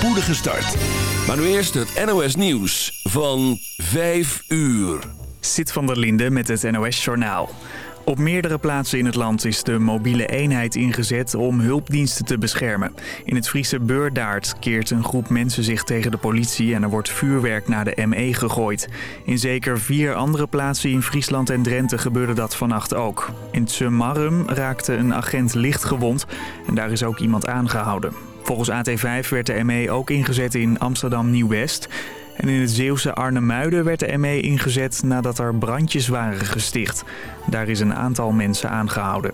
spoedige start. Maar nu eerst het NOS Nieuws van 5 uur. Sit van der Linde met het NOS Journaal. Op meerdere plaatsen in het land is de mobiele eenheid ingezet om hulpdiensten te beschermen. In het Friese Beurdaard keert een groep mensen zich tegen de politie en er wordt vuurwerk naar de ME gegooid. In zeker vier andere plaatsen in Friesland en Drenthe gebeurde dat vannacht ook. In Tsumarrum raakte een agent licht gewond en daar is ook iemand aangehouden. Volgens AT5 werd de ME ook ingezet in Amsterdam Nieuw-West. En in het Zeeuwse Arnhemuiden werd de ME ingezet nadat er brandjes waren gesticht. Daar is een aantal mensen aangehouden.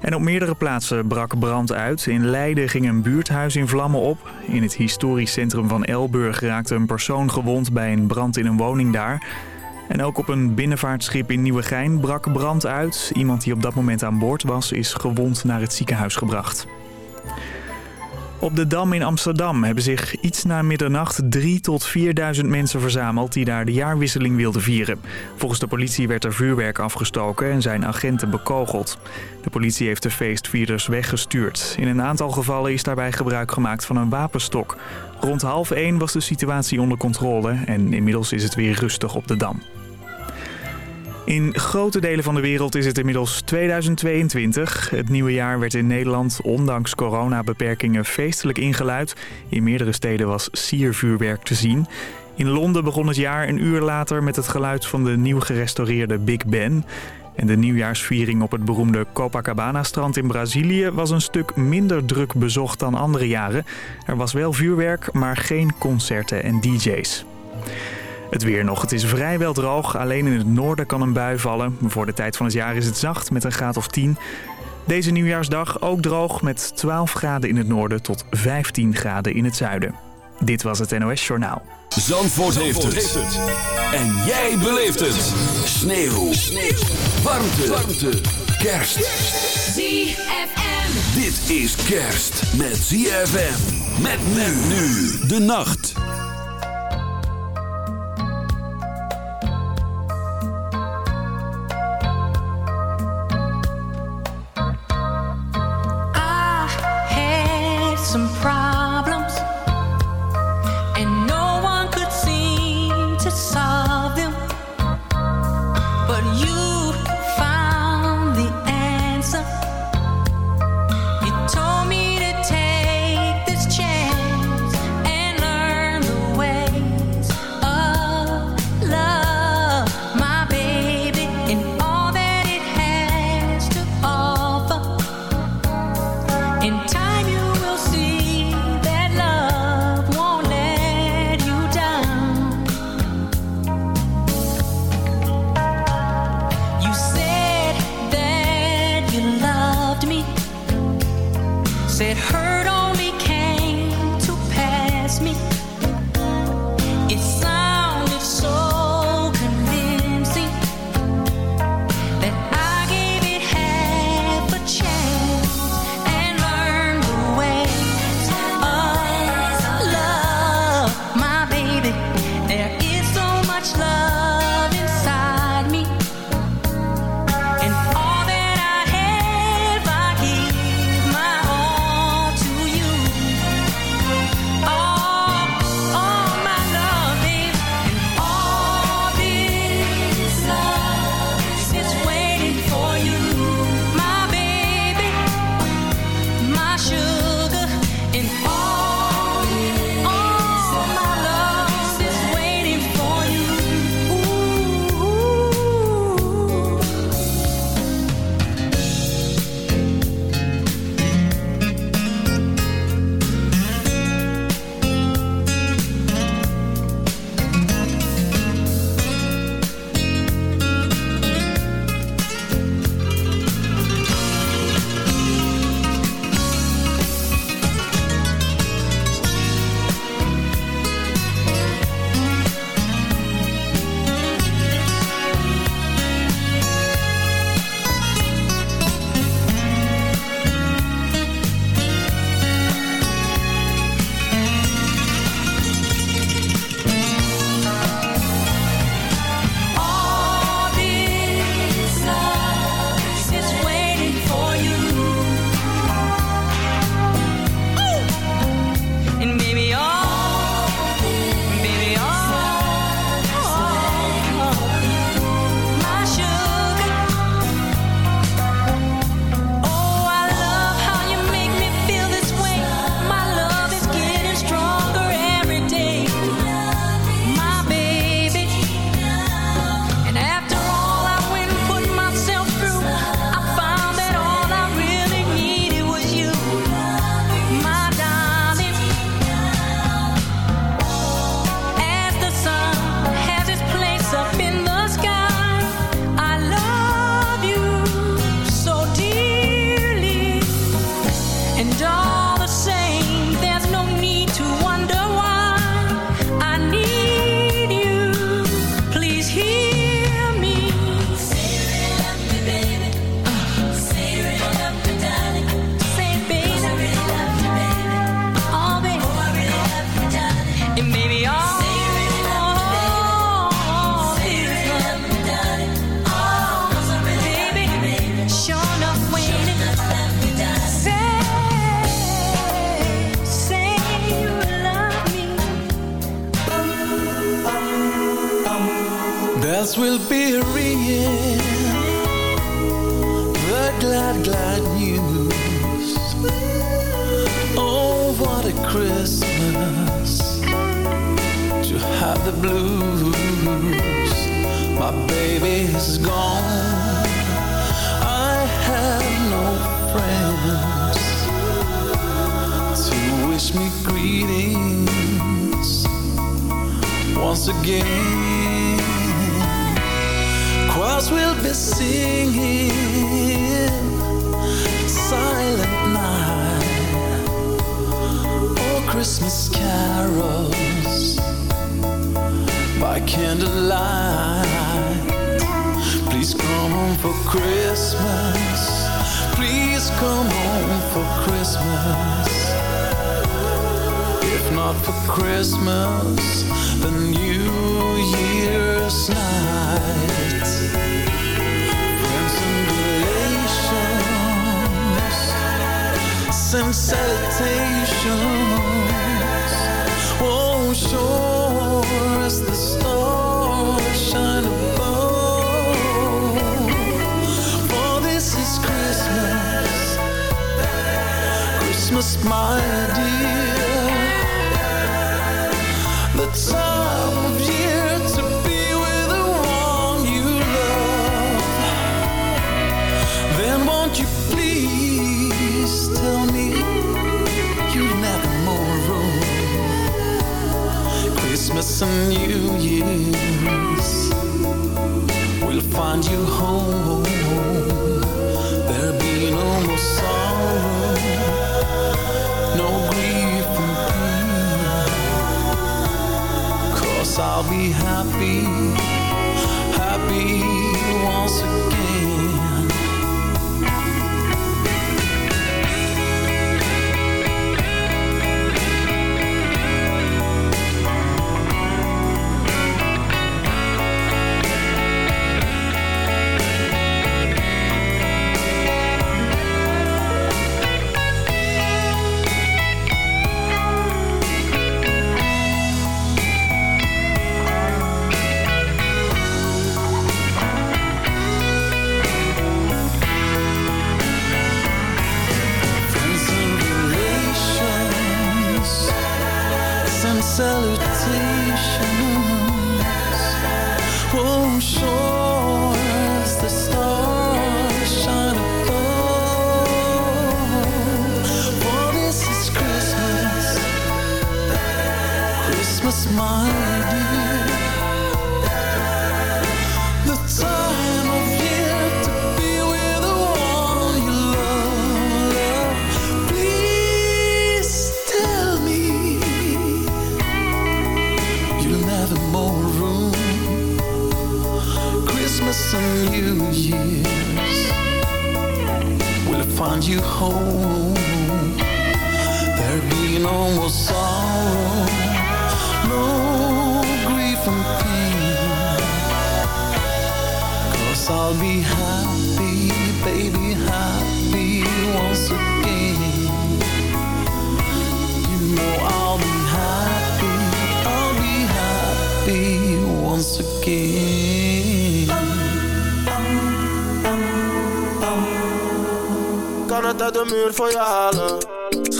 En op meerdere plaatsen brak brand uit. In Leiden ging een buurthuis in vlammen op. In het historisch centrum van Elburg raakte een persoon gewond bij een brand in een woning daar. En ook op een binnenvaartschip in Nieuwegein brak brand uit. Iemand die op dat moment aan boord was is gewond naar het ziekenhuis gebracht. Op de Dam in Amsterdam hebben zich iets na middernacht 3 tot 4.000 mensen verzameld die daar de jaarwisseling wilden vieren. Volgens de politie werd er vuurwerk afgestoken en zijn agenten bekogeld. De politie heeft de feestvierders weggestuurd. In een aantal gevallen is daarbij gebruik gemaakt van een wapenstok. Rond half 1 was de situatie onder controle en inmiddels is het weer rustig op de Dam. In grote delen van de wereld is het inmiddels 2022. Het nieuwe jaar werd in Nederland ondanks coronabeperkingen feestelijk ingeluid. In meerdere steden was siervuurwerk te zien. In Londen begon het jaar een uur later met het geluid van de nieuw gerestaureerde Big Ben. En de nieuwjaarsviering op het beroemde Copacabana-strand in Brazilië was een stuk minder druk bezocht dan andere jaren. Er was wel vuurwerk, maar geen concerten en dj's. Het weer nog. Het is vrijwel droog. Alleen in het noorden kan een bui vallen. Voor de tijd van het jaar is het zacht met een graad of 10. Deze nieuwjaarsdag ook droog met 12 graden in het noorden tot 15 graden in het zuiden. Dit was het NOS Journaal. Zandvoort, heeft, het. En jij beleeft het. Sneeuw. Sneeuw. Warmte. Warmte. Kerst. ZFM. Dit is kerst met ZFM. Met men nu de nacht.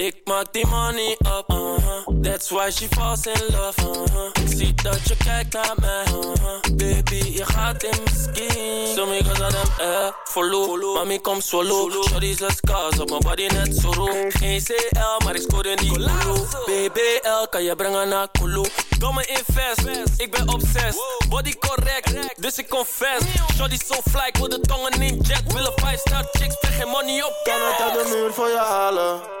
ik maak die money up, uh-huh. That's why she falls in love, uh-huh. Ik zie dat je kijkt naar mij, uh-huh. Baby, je gaat in mijn skin. Zo me gaan them eh, follow Mami, kom swallow Shorty's let's cause op mijn body net zo roep Geen CL, maar ik scoor in die Kulu BBL, kan je brengen naar Kulu. Domme invest, ik ben obsessed. Body correct, dus ik confess. Shorty so fly, ik wil de tongen in jet. Willen 5 star chicks, spreek geen money op. Kan het uit de muur voor je halen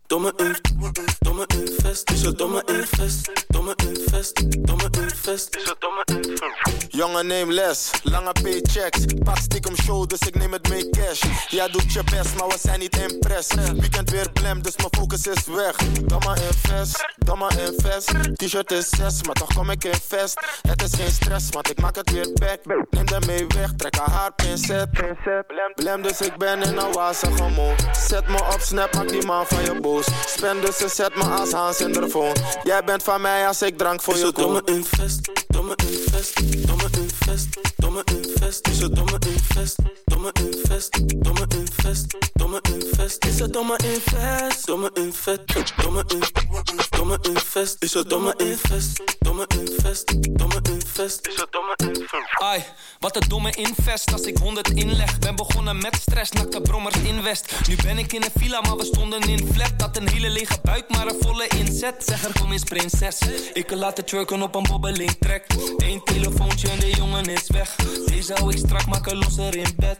domme invest, domme invest. Is het domme invest, domme invest, domme invest. Is het domme invest. Jongen, neem les, lange paychecks. Pak stiekem show, dus ik neem het mee cash. Ja, doet je best, maar we zijn niet impress. Weekend weer blem, dus mijn focus is weg. Domme invest, domme invest. T-shirt is 6, maar toch kom ik in vest. Het is geen stress, want ik maak het weer back. Neem de mee weg, trek haar haar pincet. Blem, blem, dus ik ben in een wazige mood. Zet me op snap, maak die man van je boos. Spend dus ze zet me als Hans in de phone. Jij bent van mij als ik drank voor je koop. Domme invest, domme invest, domme invest, domme invest. Is het domme invest, domme invest, domme invest, domme invest. Is het domme invest, domme invest, domme invest, domme invest. Is het domme invest, domme invest, domme invest. Is het domme invest. Ai, wat een domme invest als ik 100 inleg. Ben begonnen met stress, nakte brommers in West. Nu ben ik in een villa, maar we stonden in flat. Dat een hele lege buik, maar een volle inzet. Zeg er kom eens prinses. Ik kan laten twerken op een bobbeling trek. Eén telefoontje en de jongen is weg. Deze hou ik strak, maken losser in bed.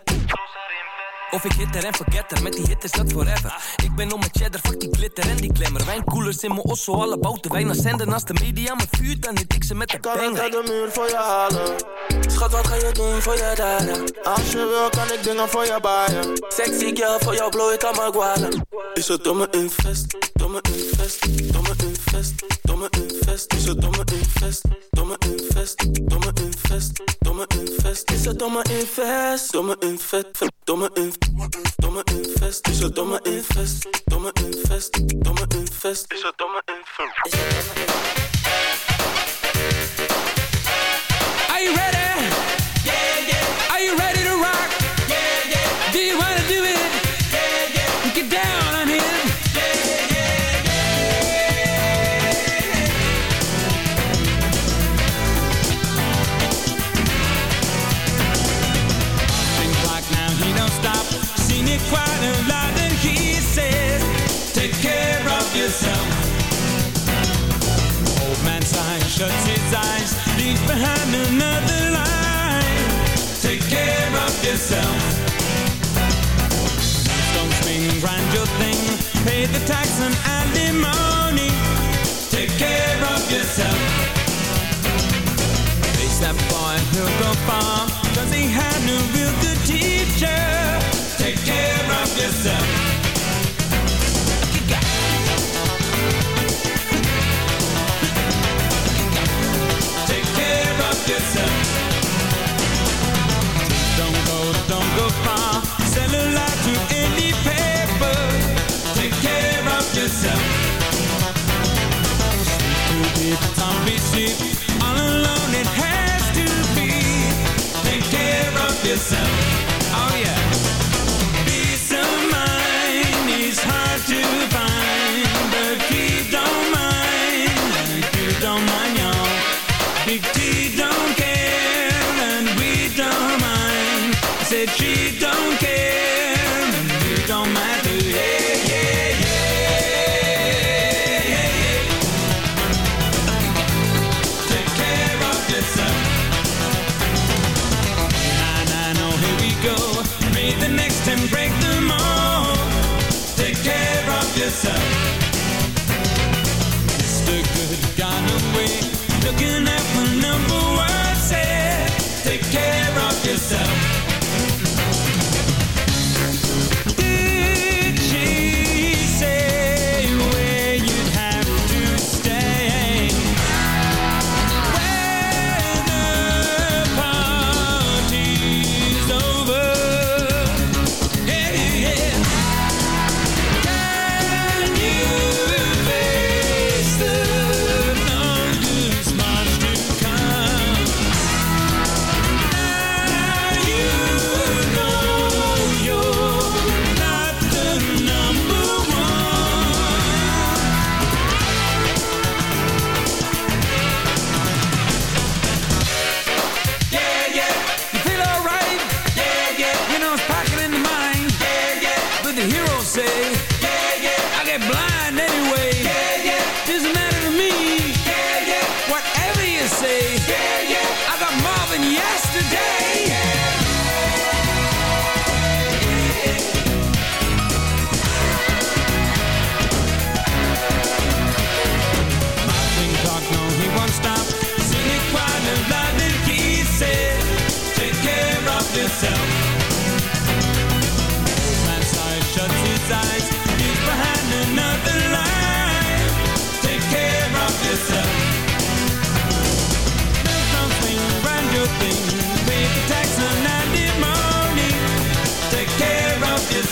Of ik hitter en forgetter, met die hit is dat forever. Ik ben om mijn cheddar, fuck die glitter en die glamour. Wijnkoelers in mijn osso, alle bouten wijn zenden. Als de media me vuurt, dan hit ik ze met de Kan ik banger. uit de muur voor je halen? Schat, wat ga je doen voor je daden? Als je wil, kan ik dingen voor je baaien. Sexy girl, voor jou blow ik aan mijn gualen. Is het domme invest, domme invest, domme invest, domme invest. Is het domme invest, domme invest, domme invest, domme invest. Is het domme invest, domme invest, domme invest, domme invest. Is het domme invest, domme invest, domme invest. Is het domme invest. And alimony. Take care of yourself. Face that boy, he'll go far, cause he had no real good teacher. Yourself.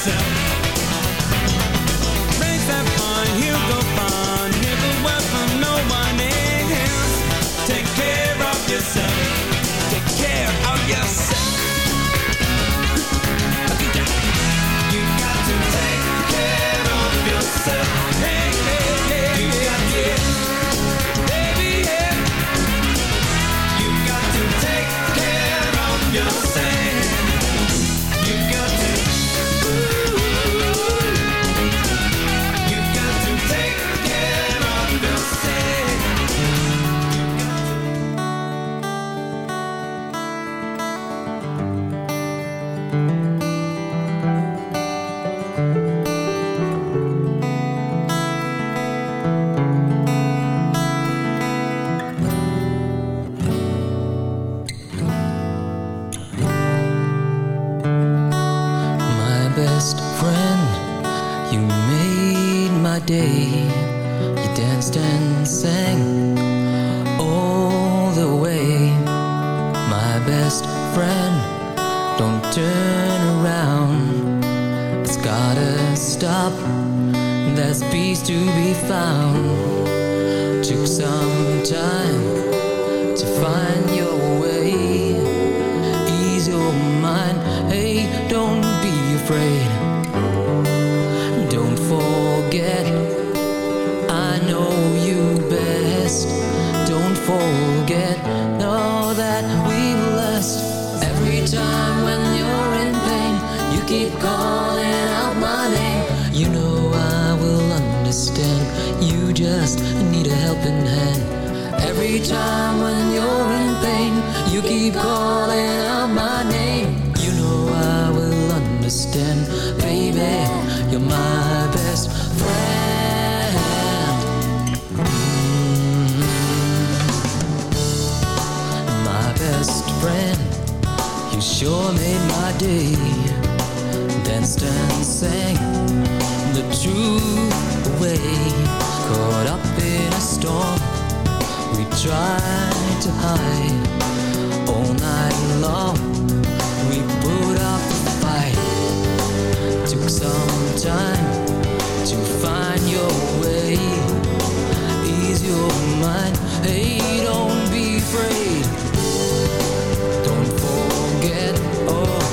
Yeah. time when you're in pain, you keep calling out my name. You know I will understand, baby. You're my best friend. Mm -hmm. My best friend, you sure made my day. Danced and sang the true way, caught up in a storm we try to hide all night long. We put up a fight. Took some time to find your way. Ease your mind. Hey, don't be afraid. Don't forget. Oh.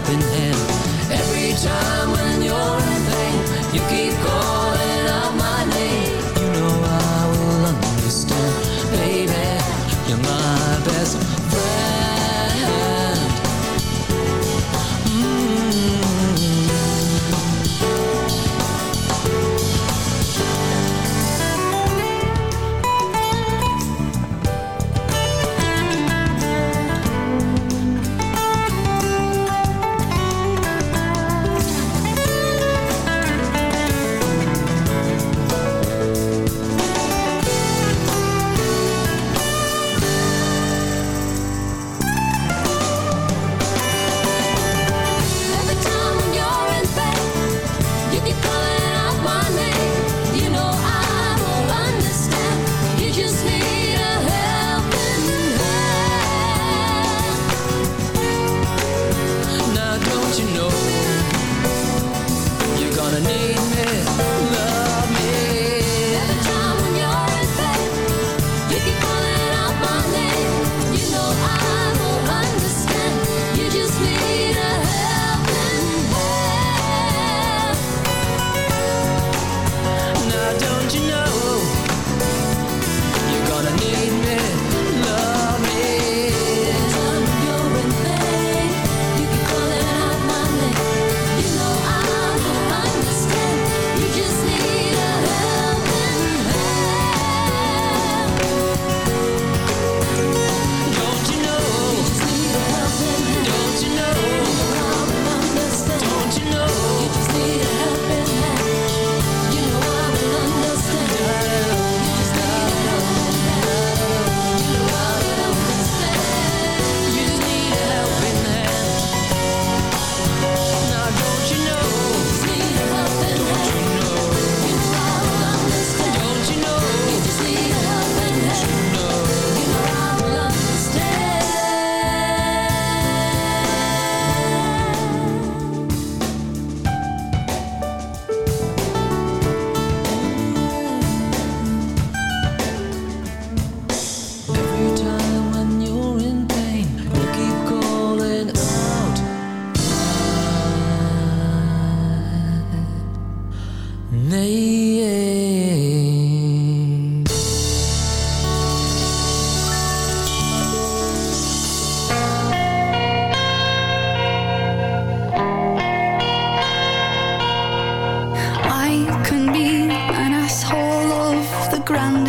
helping hand. Every time when you're in pain, you keep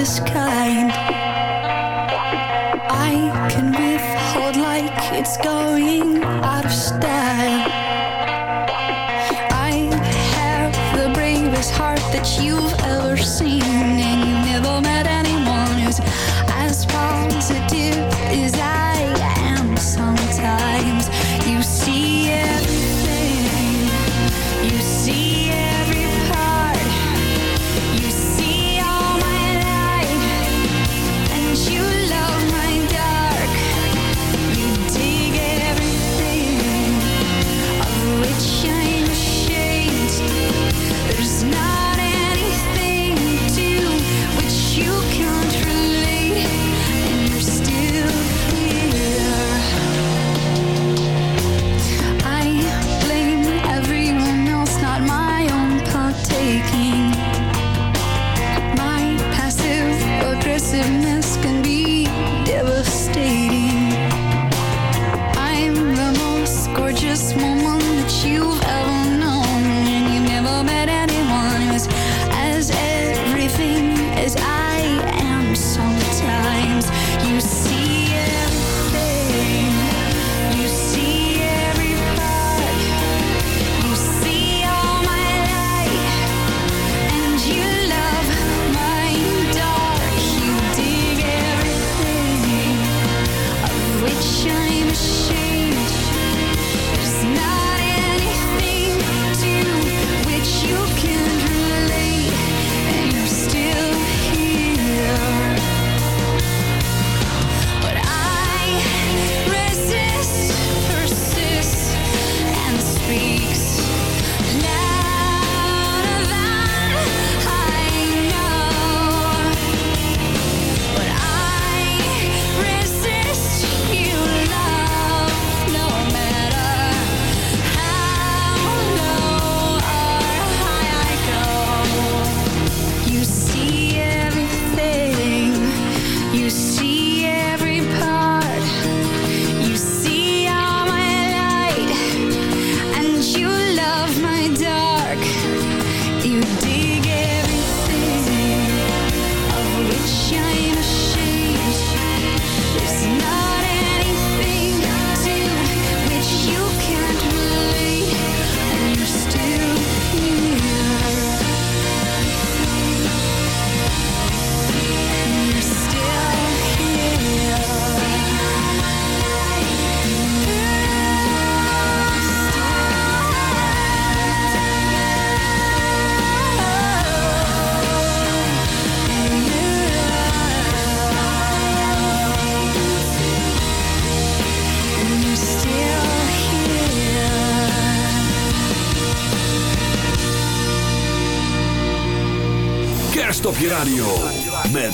this kind. I can withhold like it's going out of style. I have the bravest heart that you've ever seen.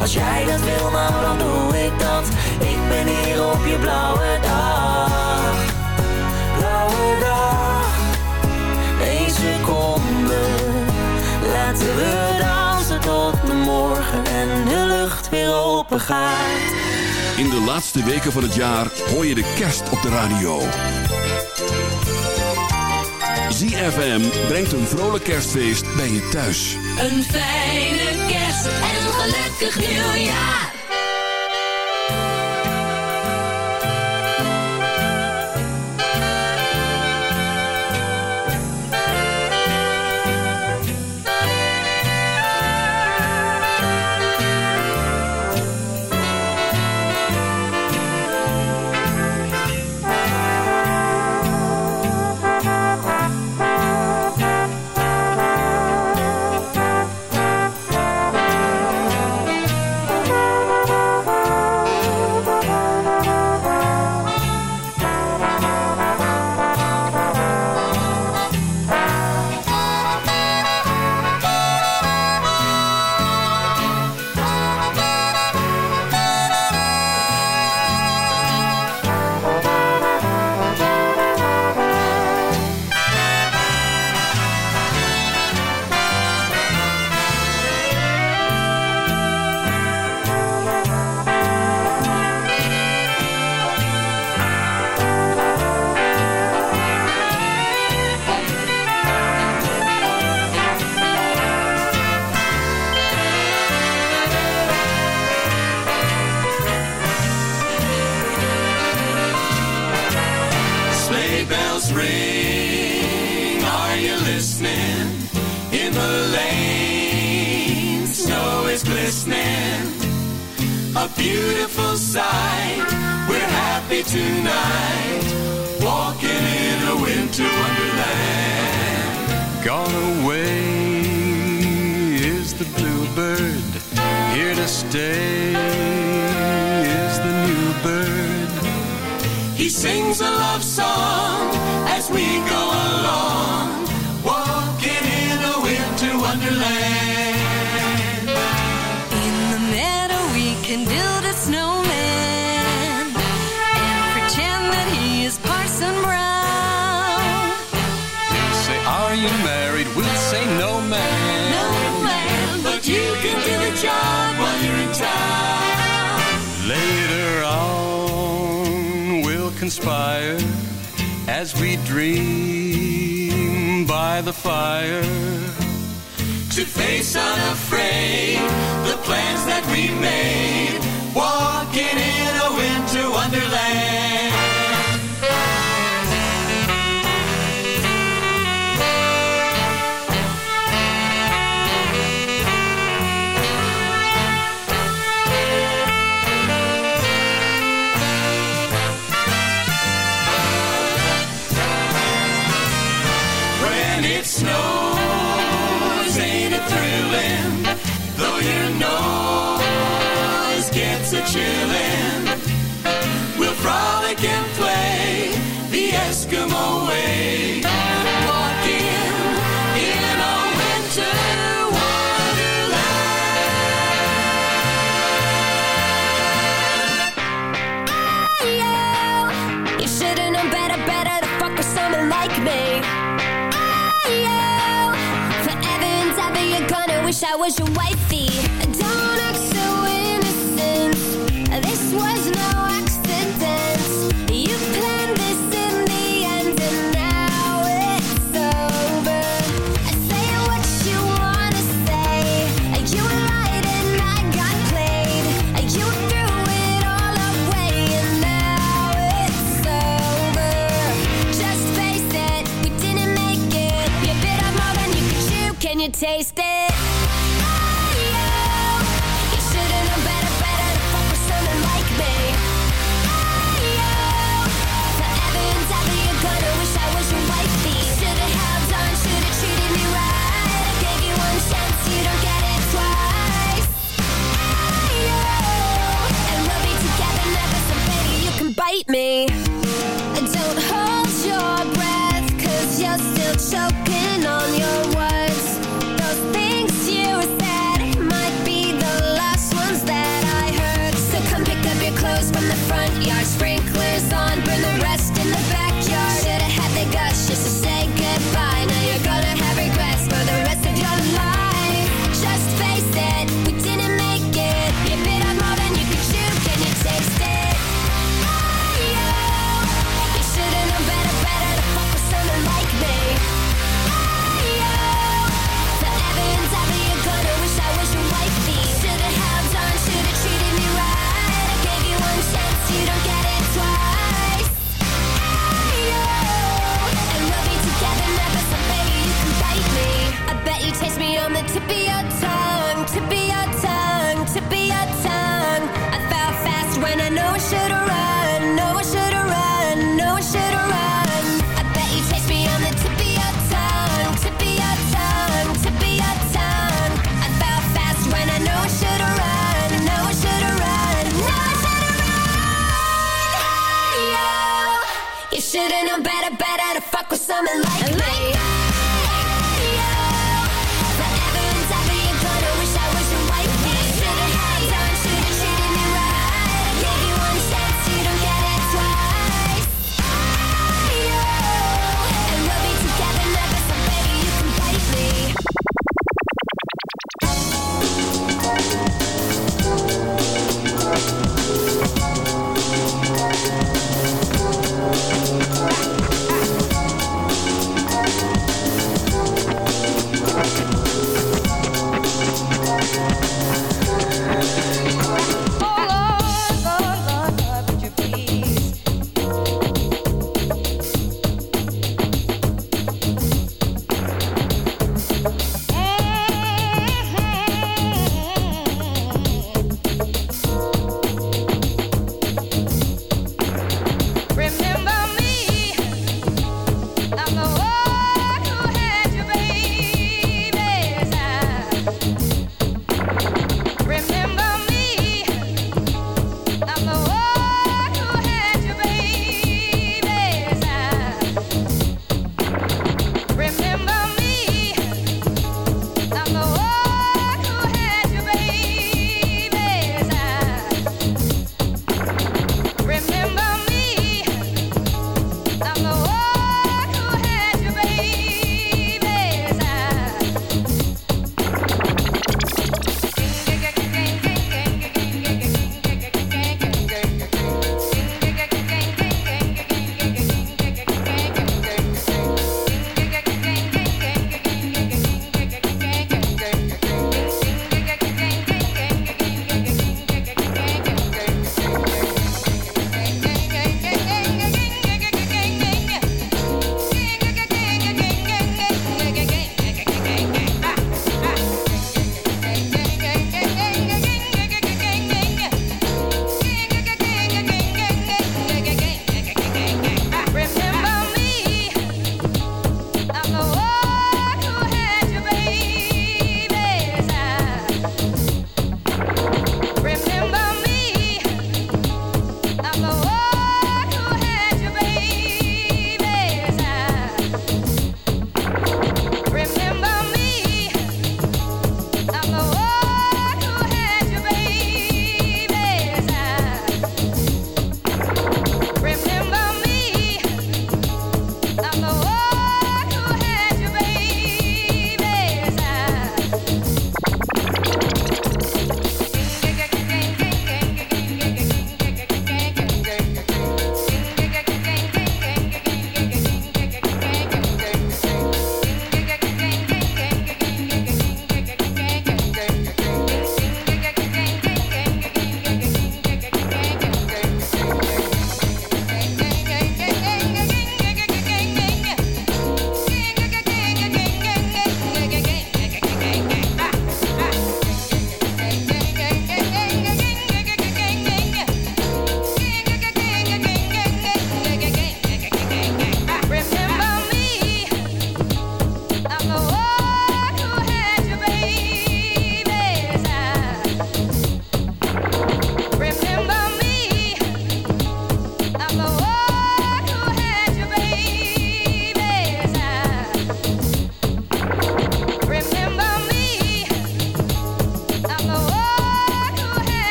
Als jij dat wil, maar dan doe ik dat. Ik ben hier op je blauwe dag. Blauwe dag. Eén seconde. Laten we dansen tot de morgen En de lucht weer open gaat. In de laatste weken van het jaar hoor je de kerst op de radio. ZFM brengt een vrolijk kerstfeest bij je thuis. Een fijne Gelukkig nieuwjaar! wonderland. In the meadow we can build a snowman and pretend that he is Parson Brown. He'll say, are you married? We'll say, no man. No man, but you can do a job while you're in town. Later on we'll conspire as we dream by the fire to face unafraid the plans that we made, walking in a winter wonderland. wish I was your wife.